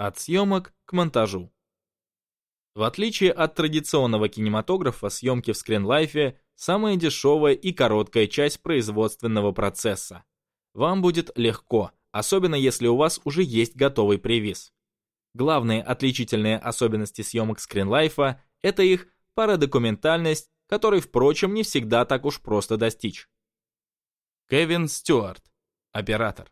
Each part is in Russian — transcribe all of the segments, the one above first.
От съемок к монтажу. В отличие от традиционного кинематографа, съемки в скринлайфе – самая дешевая и короткая часть производственного процесса. Вам будет легко, особенно если у вас уже есть готовый превиз. Главные отличительные особенности съемок скринлайфа – это их парадокументальность, которой, впрочем, не всегда так уж просто достичь. Кевин Стюарт, оператор.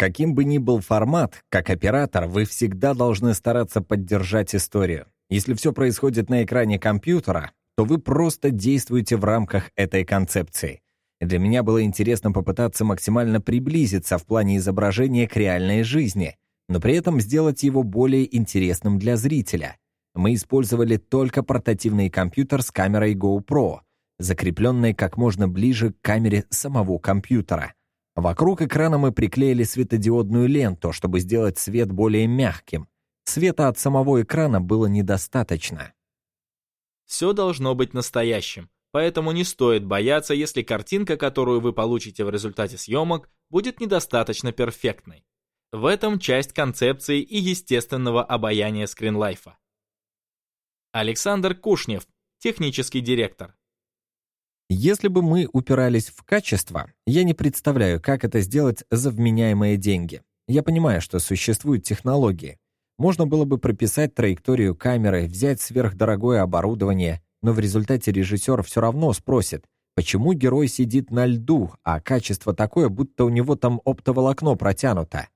Каким бы ни был формат, как оператор, вы всегда должны стараться поддержать историю. Если все происходит на экране компьютера, то вы просто действуете в рамках этой концепции. Для меня было интересно попытаться максимально приблизиться в плане изображения к реальной жизни, но при этом сделать его более интересным для зрителя. Мы использовали только портативный компьютер с камерой GoPro, закрепленной как можно ближе к камере самого компьютера. Вокруг экрана мы приклеили светодиодную ленту, чтобы сделать свет более мягким. Света от самого экрана было недостаточно. Все должно быть настоящим, поэтому не стоит бояться, если картинка, которую вы получите в результате съемок, будет недостаточно перфектной. В этом часть концепции и естественного обаяния скринлайфа. Александр Кушнев, технический директор. Если бы мы упирались в качество, я не представляю, как это сделать за вменяемые деньги. Я понимаю, что существуют технологии, можно было бы прописать траекторию камеры, взять сверхдорогое оборудование, но в результате режиссер все равно спросит, почему герой сидит на льду, а качество такое, будто у него там оптоволокно протянуто.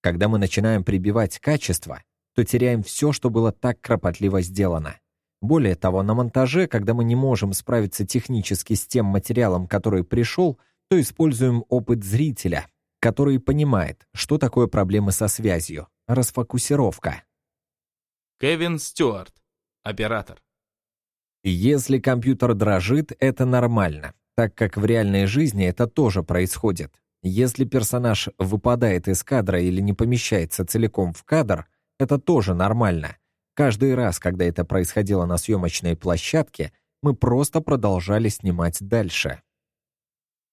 Когда мы начинаем прибивать качество, то теряем все, что было так кропотливо сделано. Более того, на монтаже, когда мы не можем справиться технически с тем материалом, который пришел, то используем опыт зрителя, который понимает, что такое проблемы со связью, Расфокусировка. Кевин Стюарт, оператор. Если компьютер дрожит, это нормально, так как в реальной жизни это тоже происходит. Если персонаж выпадает из кадра или не помещается целиком в кадр, это тоже нормально. Каждый раз, когда это происходило на съемочной площадке, мы просто продолжали снимать дальше.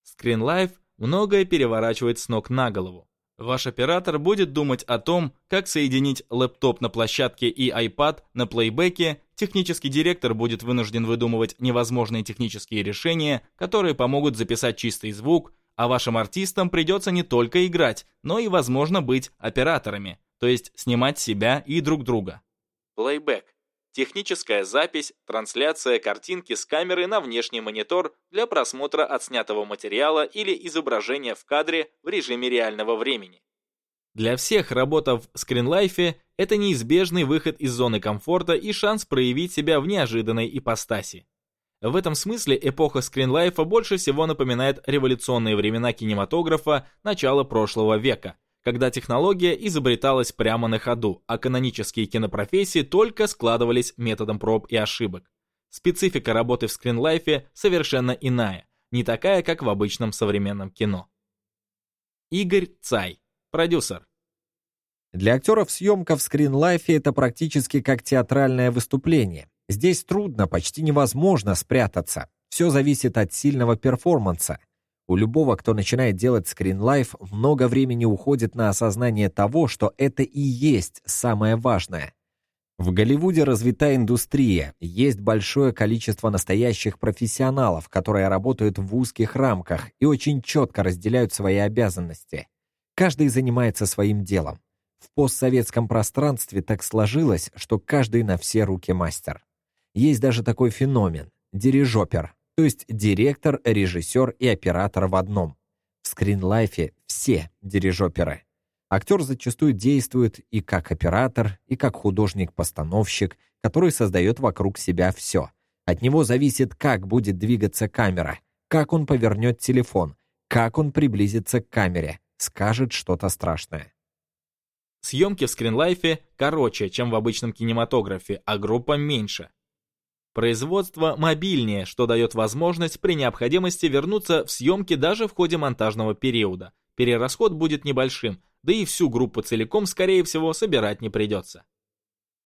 Screen многое переворачивает с ног на голову. Ваш оператор будет думать о том, как соединить лэптоп на площадке и iPad на плейбеке, технический директор будет вынужден выдумывать невозможные технические решения, которые помогут записать чистый звук, а вашим артистам придется не только играть, но и, возможно, быть операторами, то есть снимать себя и друг друга. Плейбек Техническая запись, трансляция картинки с камеры на внешний монитор для просмотра отснятого материала или изображения в кадре в режиме реального времени. Для всех, работав в скринлайфе, это неизбежный выход из зоны комфорта и шанс проявить себя в неожиданной ипостаси. В этом смысле эпоха скринлайфа больше всего напоминает революционные времена кинематографа начала прошлого века – когда технология изобреталась прямо на ходу, а канонические кинопрофессии только складывались методом проб и ошибок. Специфика работы в скринлайфе совершенно иная, не такая, как в обычном современном кино. Игорь Цай, продюсер. Для актеров съемка в скринлайфе это практически как театральное выступление. Здесь трудно, почти невозможно спрятаться. Все зависит от сильного перформанса – у любого, кто начинает делать скринлайф, много времени уходит на осознание того, что это и есть самое важное. В Голливуде развита индустрия, есть большое количество настоящих профессионалов, которые работают в узких рамках и очень четко разделяют свои обязанности. Каждый занимается своим делом. В постсоветском пространстве так сложилось, что каждый на все руки мастер. Есть даже такой феномен – дирижопер, то есть директор, режиссер и оператор в одном. В скринлайфе все дирижоперы. Актер зачастую действует и как оператор, и как художник-постановщик, который создает вокруг себя все. От него зависит, как будет двигаться камера, как он повернет телефон, как он приблизится к камере, скажет что-то страшное. Съемки в скринлайфе короче, чем в обычном кинематографе, а группа меньше. Производство мобильнее, что дает возможность при необходимости вернуться в съемки даже в ходе монтажного периода. Перерасход будет небольшим, да и всю группу целиком, скорее всего, собирать не придется.